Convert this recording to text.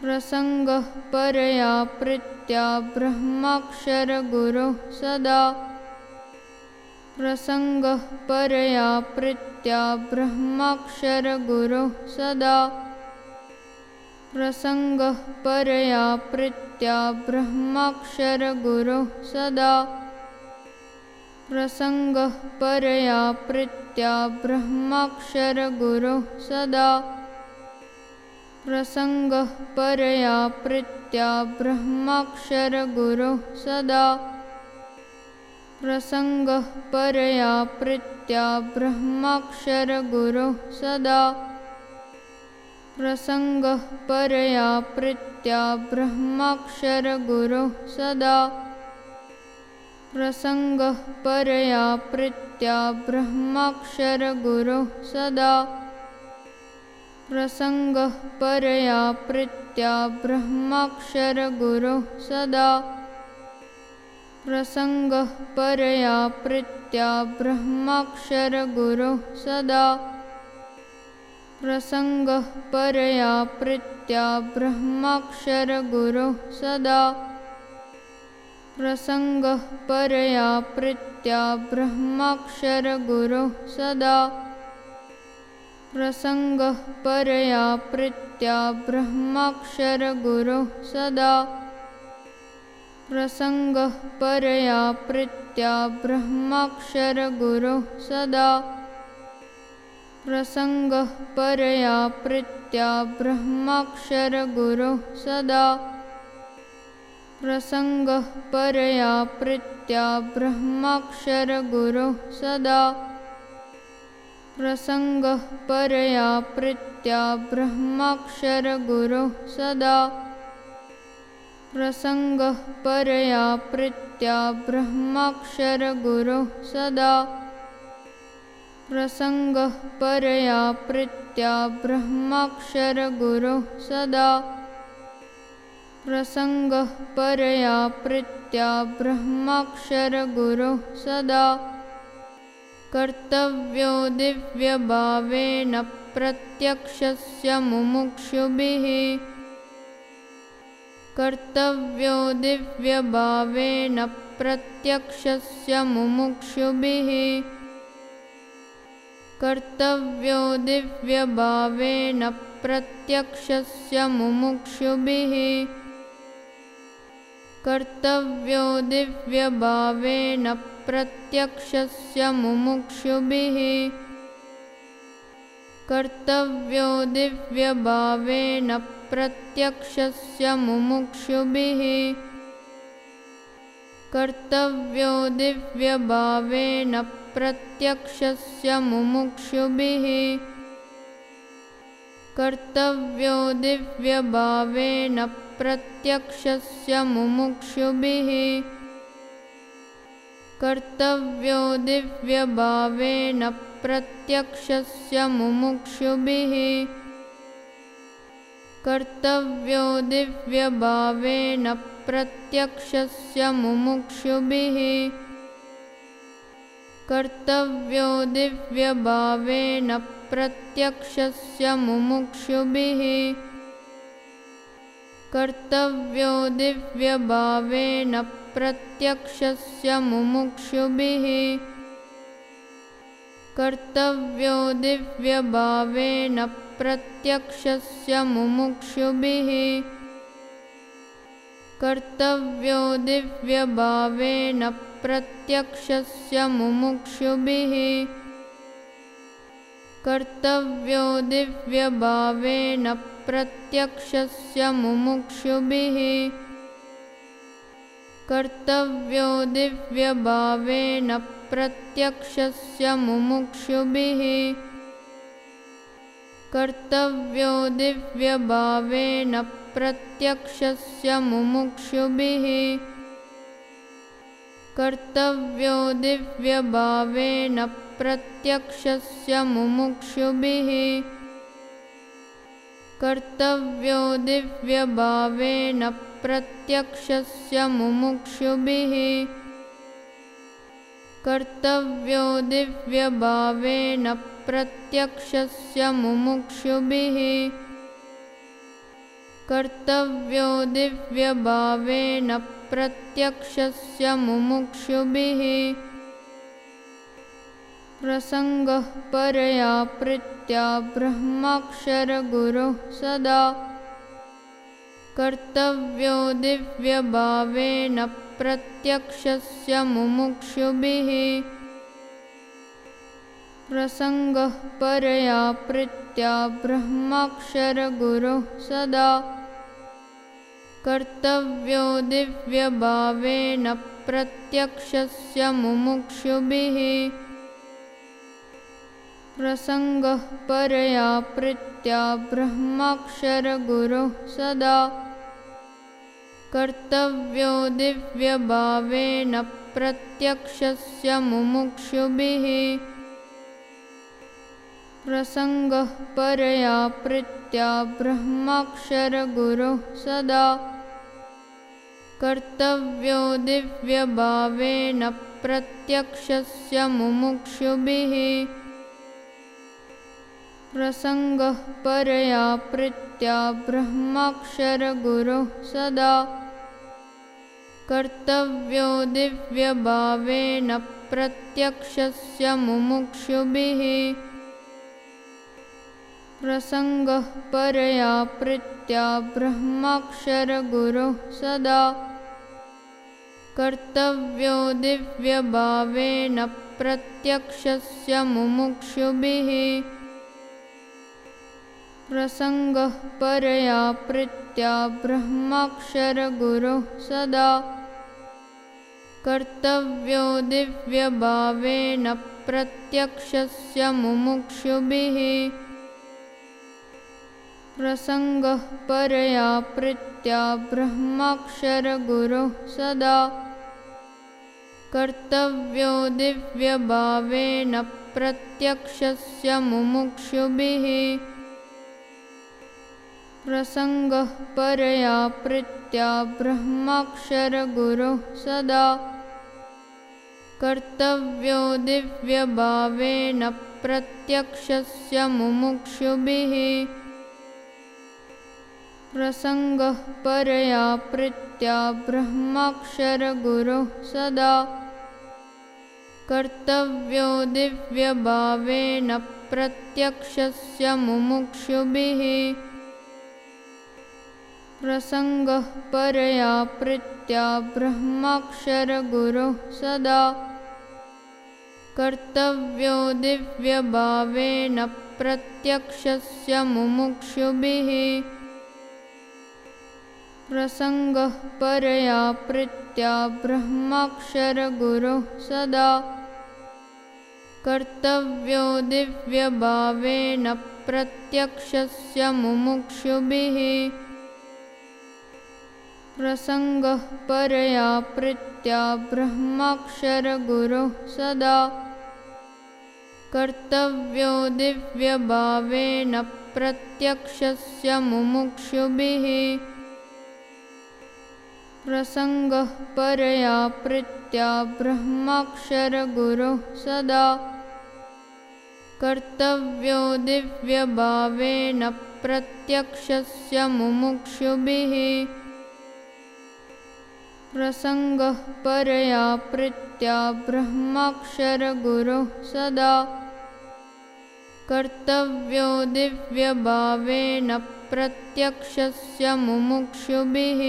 प्रसङ्गः परया प्रीत्या ब्रह्माक्षरगुरोः सदा। प्रसङ्गः परया प्रीत्या ब्रह्माक्षरगुरोः सदा। प्रसङ्गः परया प्रीत्या ब्रह्माक्षरगुरोः सदा। प्रसङ्गः परया प्रीत्या ब्रह्माक्षरगुरोः सदा प्रसङ्गः परया प्रीत्या ब्रह्माक्षरगुरोः सदा। प्रसङ्गः परया प्रीत्या ब्रह्माक्षरगुरोः सदा। प्रसङ्गः परया प्रीत्या ब्रह्माक्षरगुरोः सदा। प्रसङ्गः परया प्रीत्या ब्रह्माक्षरगुरोः सदा प्रसङ्गः परया प्रीत्या ब्रह्माक्षरगुरोः सदा। प्रसङ्गः परया प्रीत्या ब्रह्माक्षरगुरोः सदा। प्रसङ्गः परया प्रीत्या ब्रह्माक्षरगुरोः सदा। प्रसङ्गः परया प्रीत्या ब्रह्माक्षरगुरोः सदा प्रसङ्गः परया प्रीत्या ब्रह्माक्षरगुरोः सदा। प्रसङ्गः परया प्रीत्या ब्रह्माक्षरगुरोः सदा। प्रसङ्गः परया प्रीत्या ब्रह्माक्षरगुरोः सदा। प्रसङ्गः परया प्रीत्या ब्रह्माक्षरगुरोः सदा प्रसङ्गः परया प्रीत्या ब्रह्माक्षरगुरोः सदा। प्रसङ्गः परया प्रीत्या ब्रह्माक्षरगुरोः सदा। प्रसङ्गः परया प्रीत्या ब्रह्माक्षरगुरोः सदा। प्रसङ्गः परया प्रीत्या ब्रह्माक्षरगुरोः सदा कर्तव्यो दिव्यभावेन प्रत्यक्षस्य मुमुक्षुभिः। कर्तव्यो दिव्यभावेन प्रत्यक्षस्य मुमुक्षुभिः। कर्तव्यो दिव्यभावेन प्रत्यक्षस्य मुमुक्षुभिः कर्तव्यो दिव्यभावेन प्रत्यक्षस्य मुमुक्षुभिः। कर्तव्यो दिव्यभावेन प्रत्यक्षस्य मुमुक्षुभिः। कर्तव्यो दिव्यभावेन प्रत्यक्षस्य मुमुक्षुभिः। कर्तव्यो दिव्यभावेन प्रत्यक्षस्य मुमुक्षुभिः कर्तव्यो दिव्यभावेन प्रत्यक्षस्य मुमुक्षुभिः कर्तव्यो दिव्यभावेन प्रत्यक्षस्य मुमुक्षुभिः कर्तव्यो दिव्यभावेन प्रत्यक्षस्य मुमुक्षुभिः कर्तव्यो दिव्यभावेन प्रत्यक्षस्य मुमुक्षुभिः। कर्तव्यो दिव्यभावेन प्रत्यक्षस्य मुमुक्षुभिः। कर्तव्यो दिव्यभावेन प्रत्यक्षस्य मुमुक्षुभिः। कर्तव्यो दिव्यभावेन प्रत्यक्षस्य मुमुक्षुभिः कर्तव्यो दिव्यभावेन प्रत्यक्षस्य मुमुक्षुभिः कर्तव्यो दिव्यभावेन प्रत्यक्षस्य मुमुक्षुभिः कर्तव्यो दिव्यभावेन प्रत्यक्षस्य मुमुक्षुभिः कर्तव्यो दिव्यभावेन प्रत्यक्षस्य मुमुक्षुभिः। कर्तव्यो दिव्यभावेन प्रत्यक्षस्य मुमुक्षुभिः। कर्तव्यो दिव्यभावेन प्रत्यक्षस्य मुमुक्षुभिः प्रसङ्गः परया प्रीत्या ब्रह्माक्षरगुरुः सदा। कर्तव्यो दिव्यभावेन प्रत्यक्षस्य मुमुक्षुभिः। प्रसङ्गः परया प्रीत्या ब्रह्माक्षरगुरुः सदा। कर्तव्यो दिव्यभावेन प्रत्यक्षस्य मुमुक्षुभिः प्रसङ्गः परया प्रीत्या ब्रह्माक्षरगुरुः सदा। कर्तव्यो दिव्यभावेन प्रत्यक्षस्य मुमुक्षुभिः। प्रसङ्गः परया प्रीत्या ब्रह्माक्षरगुरुः सदा। कर्तव्यो दिव्यभावेन प्रत्यक्षस्य मुमुक्षुभिः प्रसङ्गः परया प्रीत्या ब्रह्माक्षरगुरुः सदा। कर्तव्यो दिव्यभावेन प्रत्यक्षस्य मुमुक्षुभिः। प्रसङ्गः परया प्रीत्या ब्रह्माक्षरगुरुः सदा। कर्तव्यो दिव्यभावेन प्रत्यक्षस्य मुमुक्षुभिः प्रसङ्गः परया प्रीत्या ब्रह्माक्षरगुरुः सदा। कर्तव्यो दिव्यभावेन प्रत्यक्षस्य मुमुक्षुभिः। प्रसङ्गः परया प्रीत्या ब्रह्माक्षरगुरुः सदा। कर्तव्यो दिव्यभावेन प्रत्यक्षस्य मुमुक्षुभिः प्रसङ्गः परया प्रीत्या ब्रह्माक्षरगुरुः सदा। कर्तव्यो दिव्यभावेन प्रत्यक्षस्य मुमुक्षुभिः। प्रसङ्गः परया प्रीत्या ब्रह्माक्षरगुरुः सदा। कर्तव्यो दिव्यभावेन प्रत्यक्षस्य मुमुक्षुभिः प्रसङ्गः परया प्रीत्या ब्रह्माक्षरगुरुः सदा। कर्तव्यो दिव्यभावेन प्रत्यक्षस्य मुमुक्षुभिः। प्रसङ्गः परया प्रीत्या ब्रह्माक्षरगुरुः सदा। कर्तव्यो दिव्यभावेन प्रत्यक्षस्य मुमुक्षुभिः प्रसङ्गः परया प्रीत्या ब्रह्माक्षरगुरुः सदा। कर्तव्यो दिव्यभावेन प्रत्यक्षस्य मुमुक्षुभिः। प्रसङ्गः परया प्रीत्या ब्रह्माक्षरगुरुः सदा। कर्तव्यो दिव्यभावेन प्रत्यक्षस्य मुमुक्षुभिः प्रसङ्गः परया प्रीत्या ब्रह्माक्षरगुरुः सदा। कर्तव्यो दिव्यभावेन प्रत्यक्षस्य मुमुक्षुभिः